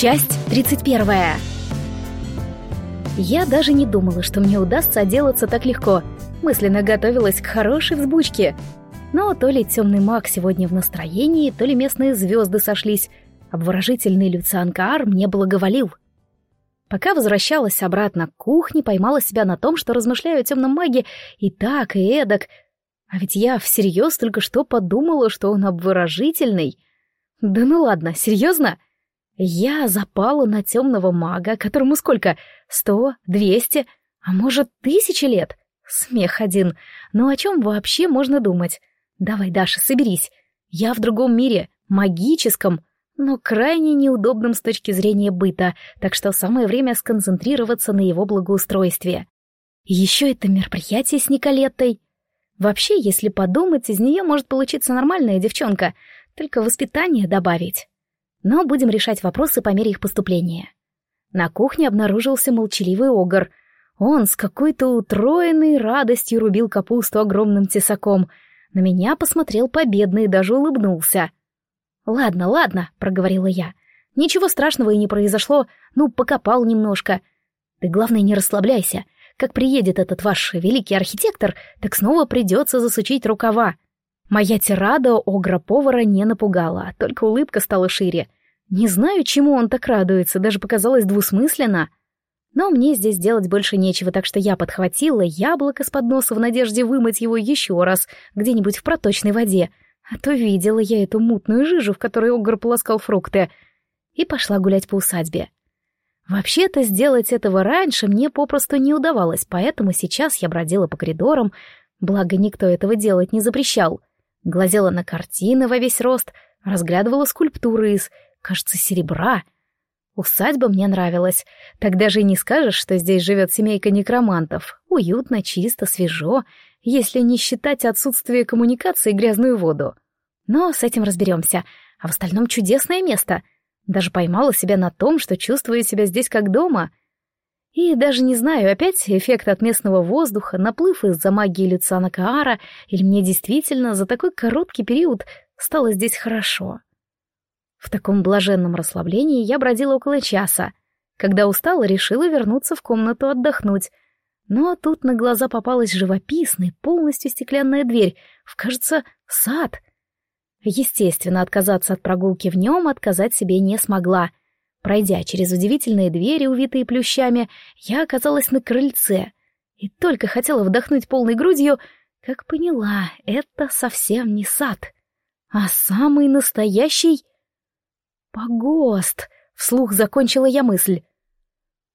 Часть 31. Я даже не думала, что мне удастся отделаться так легко. Мысленно готовилась к хорошей взбучке. Но то ли темный маг сегодня в настроении, то ли местные звезды сошлись. Обворожительный Люциан Каар мне благоволил. Пока возвращалась обратно к кухне, поймала себя на том, что размышляю о темном маге и так, и эдак. А ведь я всерьез только что подумала, что он обворожительный. Да ну ладно, серьезно? Я запала на темного мага, которому сколько? Сто? Двести? А может, тысячи лет? Смех один. Ну о чем вообще можно думать? Давай, Даша, соберись. Я в другом мире, магическом, но крайне неудобном с точки зрения быта, так что самое время сконцентрироваться на его благоустройстве. Еще это мероприятие с Николеттой. Вообще, если подумать, из нее может получиться нормальная девчонка, только воспитание добавить но будем решать вопросы по мере их поступления. На кухне обнаружился молчаливый огр. Он с какой-то утроенной радостью рубил капусту огромным тесаком. На меня посмотрел победно и даже улыбнулся. «Ладно, ладно», — проговорила я. «Ничего страшного и не произошло. Ну, покопал немножко. Ты, главное, не расслабляйся. Как приедет этот ваш великий архитектор, так снова придется засучить рукава. Моя тирада огра-повара не напугала, только улыбка стала шире. Не знаю, чему он так радуется, даже показалось двусмысленно. Но мне здесь делать больше нечего, так что я подхватила яблоко с подноса в надежде вымыть его еще раз где-нибудь в проточной воде. А то видела я эту мутную жижу, в которой огр полоскал фрукты. И пошла гулять по усадьбе. Вообще-то сделать этого раньше мне попросту не удавалось, поэтому сейчас я бродила по коридорам, благо никто этого делать не запрещал — глазела на картины во весь рост, разглядывала скульптуры из, кажется, серебра. Усадьба мне нравилась. Так даже и не скажешь, что здесь живет семейка некромантов. Уютно, чисто, свежо, если не считать отсутствие коммуникации и грязную воду. Но с этим разберемся. А в остальном чудесное место. Даже поймала себя на том, что чувствую себя здесь как дома — и даже не знаю, опять эффект от местного воздуха, наплыв из-за магии Люциана Каара, или мне действительно за такой короткий период стало здесь хорошо. В таком блаженном расслаблении я бродила около часа. Когда устала, решила вернуться в комнату отдохнуть. Но тут на глаза попалась живописная, полностью стеклянная дверь, в, кажется, сад. Естественно, отказаться от прогулки в нем отказать себе не смогла — Пройдя через удивительные двери, увитые плющами, я оказалась на крыльце и только хотела вдохнуть полной грудью, как поняла, это совсем не сад, а самый настоящий погост. Вслух закончила я мысль.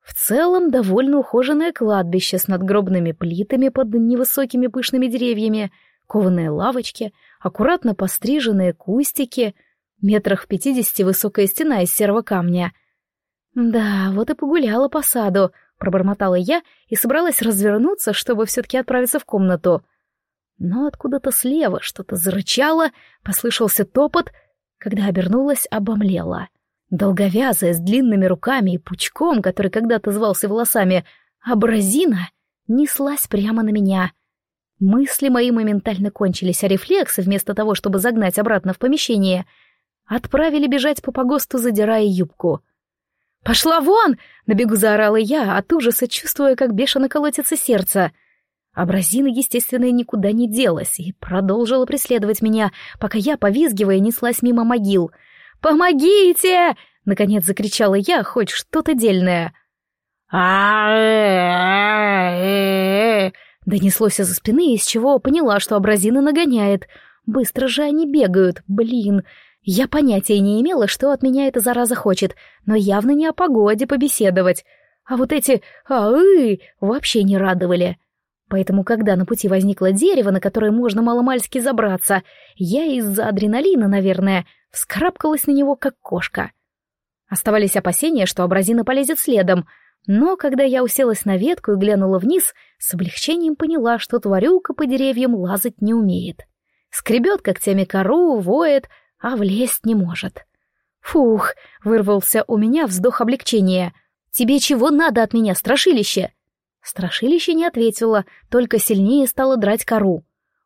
В целом довольно ухоженное кладбище с надгробными плитами под невысокими пышными деревьями, кованые лавочки, аккуратно постриженные кустики — метрах в пятидесяти высокая стена из серого камня. «Да, вот и погуляла по саду», — пробормотала я и собралась развернуться, чтобы все-таки отправиться в комнату. Но откуда-то слева что-то зарычало, послышался топот, когда обернулась, обомлела. Долговязая, с длинными руками и пучком, который когда-то звался волосами, абразина неслась прямо на меня. Мысли мои моментально кончились, а рефлексы, вместо того, чтобы загнать обратно в помещение — Отправили бежать по погосту, задирая юбку. «Пошла вон!» — на бегу заорала я, от ужаса чувствуя, как бешено колотится сердце. Абразина, естественно, никуда не делась и продолжила преследовать меня, пока я, повизгивая, неслась мимо могил. «Помогите!» — наконец закричала я, хоть что-то дельное. а Донеслось из-за спины, из чего поняла, что абразина нагоняет. Быстро же они бегают, блин. Я понятия не имела, что от меня эта зараза хочет, но явно не о погоде побеседовать. А вот эти «аы» вообще не радовали. Поэтому, когда на пути возникло дерево, на которое можно маломальски забраться, я из-за адреналина, наверное, вскарабкалась на него, как кошка. Оставались опасения, что абразина полезет следом, но когда я уселась на ветку и глянула вниз, с облегчением поняла, что тварюка по деревьям лазать не умеет. Скребет когтями кору, воет, а влезть не может. «Фух!» — вырвался у меня вздох облегчения. «Тебе чего надо от меня, страшилище?» Страшилище не ответило, только сильнее стало драть кору.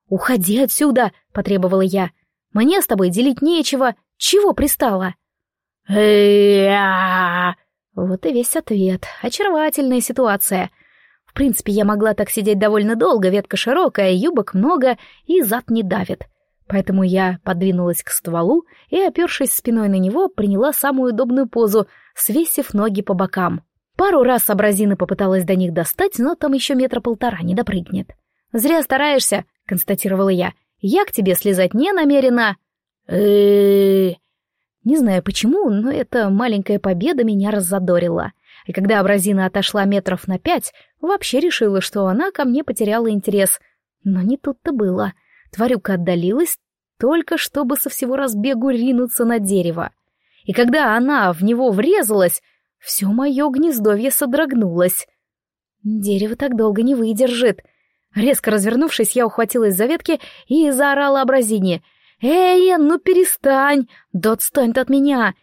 «Уходи отсюда!» — потребовала я. «Мне с тобой делить нечего. Чего пристала?» Вот и весь ответ. Очаровательная ситуация. В принципе, я могла так сидеть довольно долго, ветка широкая, юбок много и зад не давит. Поэтому я подвинулась к стволу и, опершись спиной на него, приняла самую удобную позу, свесив ноги по бокам. Пару раз абразина попыталась до них достать, но там еще метра полтора не допрыгнет. «Зря стараешься», — констатировала я. «Я к тебе слезать не намерена». Не знаю почему, но эта маленькая победа меня раззадорила. И когда абразина отошла метров на пять, вообще решила, что она ко мне потеряла интерес. Но не тут-то было. Тварюка отдалилась, только чтобы со всего разбегу ринуться на дерево. И когда она в него врезалась, все мое гнездовье содрогнулось. Дерево так долго не выдержит. Резко развернувшись, я ухватилась за ветки и заорала абразине. «Эй, ну перестань! Да отстань ты от меня!»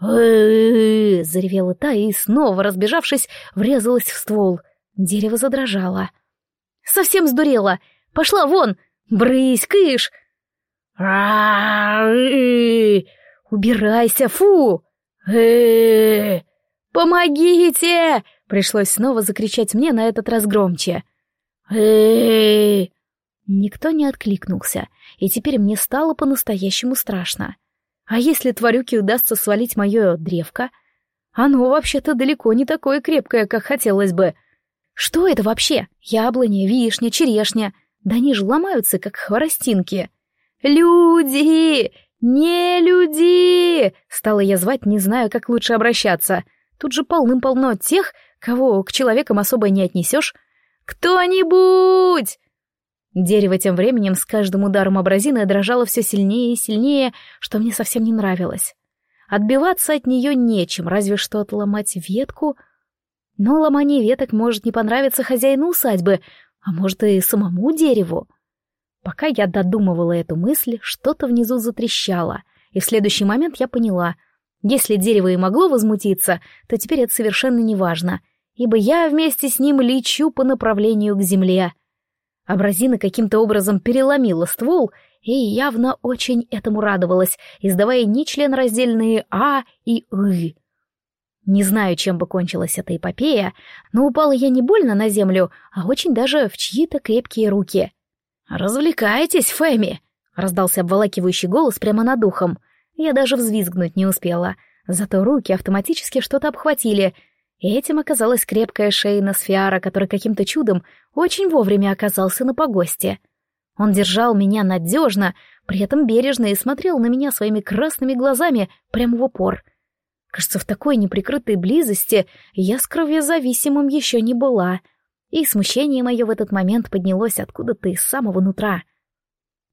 Заревела та и, снова разбежавшись, врезалась в ствол. Дерево задрожало. «Совсем сдурела! Пошла вон! Брысь, кыш!» «Убирайся, фу!» «Помогите!» — пришлось снова закричать мне на этот раз громче. Никто не откликнулся, и теперь мне стало по-настоящему страшно. А если тварюке удастся свалить мое древко? Оно вообще-то далеко не такое крепкое, как хотелось бы. Что это вообще? Яблоня, вишня, черешня. Да они же ломаются, как хворостинки. «Люди! Не люди!» Стала я звать, не знаю, как лучше обращаться. Тут же полным-полно тех, кого к человекам особо не отнесешь. «Кто-нибудь!» Дерево тем временем с каждым ударом абразины дрожало все сильнее и сильнее, что мне совсем не нравилось. Отбиваться от нее нечем, разве что отломать ветку. Но ломание веток может не понравиться хозяину усадьбы, а может и самому дереву. Пока я додумывала эту мысль, что-то внизу затрещало, и в следующий момент я поняла — если дерево и могло возмутиться, то теперь это совершенно неважно, ибо я вместе с ним лечу по направлению к земле. Абразина каким-то образом переломила ствол и явно очень этому радовалась, издавая нечленораздельные «а» и «ы». Не знаю, чем бы кончилась эта эпопея, но упала я не больно на землю, а очень даже в чьи-то крепкие руки. «Развлекайтесь, Фэми!» — раздался обволакивающий голос прямо над ухом. Я даже взвизгнуть не успела, зато руки автоматически что-то обхватили. Этим оказалась крепкая шея Носфиара, который каким-то чудом очень вовремя оказался на погосте. Он держал меня надежно, при этом бережно и смотрел на меня своими красными глазами прямо в упор. Кажется, в такой неприкрытой близости я с кровьезависимым еще не была, и смущение мое в этот момент поднялось откуда-то из самого нутра —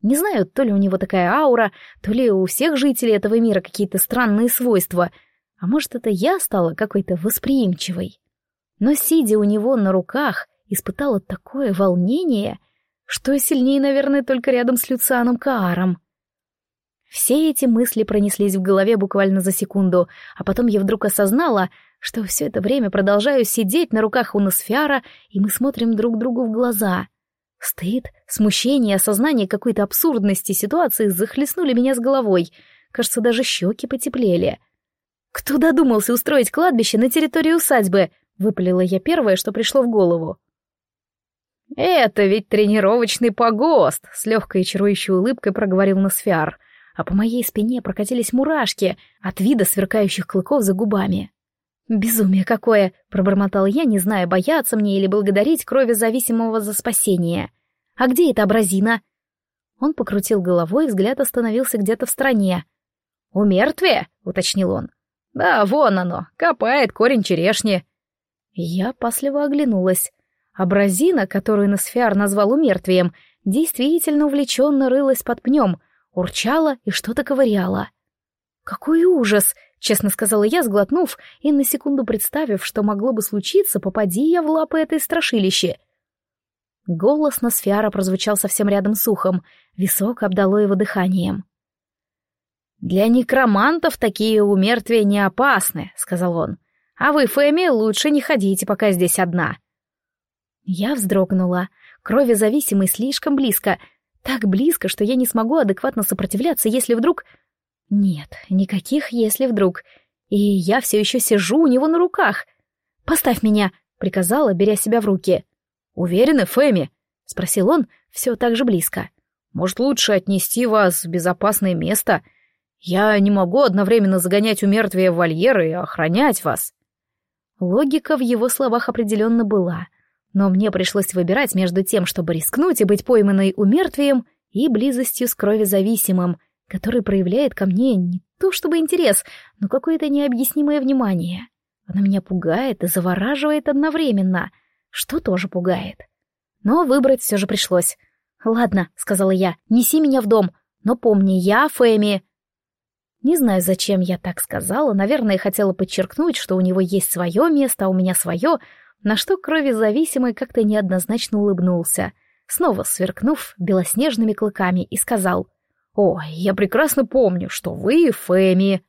не знаю, то ли у него такая аура, то ли у всех жителей этого мира какие-то странные свойства, а может, это я стала какой-то восприимчивой. Но, сидя у него на руках, испытала такое волнение, что сильнее, наверное, только рядом с Люцианом Кааром. Все эти мысли пронеслись в голове буквально за секунду, а потом я вдруг осознала, что все это время продолжаю сидеть на руках у Носфиара, и мы смотрим друг другу в глаза — Стыд, смущение, осознание какой-то абсурдности ситуации захлестнули меня с головой. Кажется, даже щеки потеплели. «Кто додумался устроить кладбище на территории усадьбы?» — выпалила я первое, что пришло в голову. «Это ведь тренировочный погост!» — с легкой чарующей улыбкой проговорил Носфиар, а по моей спине прокатились мурашки от вида сверкающих клыков за губами. «Безумие какое!» — пробормотал я, не зная, бояться мне или благодарить крови зависимого за спасение. «А где эта абразина?» Он покрутил головой, взгляд остановился где-то в стороне. «У мертвия?» — уточнил он. «Да, вон оно, копает корень черешни». Я пасливо оглянулась. Абразина, которую Носфиар назвал умертвием, действительно увлеченно рылась под пнем, урчала и что-то ковыряла. «Какой ужас!» честно сказала я, сглотнув и на секунду представив, что могло бы случиться, попади я в лапы этой страшилище. Голос Носфиара прозвучал совсем рядом с ухом, висок обдало его дыханием. «Для некромантов такие умертвия не опасны», — сказал он. «А вы, Фэми, лучше не ходите пока здесь одна». Я вздрогнула. Крови зависимый слишком близко. Так близко, что я не смогу адекватно сопротивляться, если вдруг... Нет, никаких «если вдруг». И я все еще сижу у него на руках. «Поставь меня», — приказала, беря себя в руки. «Уверены, Фэми?» — спросил он, все так же близко. «Может, лучше отнести вас в безопасное место? Я не могу одновременно загонять у мертвия в вольеры и охранять вас». Логика в его словах определенно была, но мне пришлось выбирать между тем, чтобы рискнуть и быть пойманной умертвием, и близостью с кровезависимым, который проявляет ко мне не то чтобы интерес, но какое-то необъяснимое внимание. Она меня пугает и завораживает одновременно, что тоже пугает. Но выбрать все же пришлось. «Ладно», — сказала я, — «неси меня в дом, но помни, я Фэми». Не знаю, зачем я так сказала, наверное, хотела подчеркнуть, что у него есть свое место, а у меня свое, на что крови зависимый как-то неоднозначно улыбнулся, снова сверкнув белоснежными клыками, и сказал — «О, я прекрасно помню, что вы Фэми».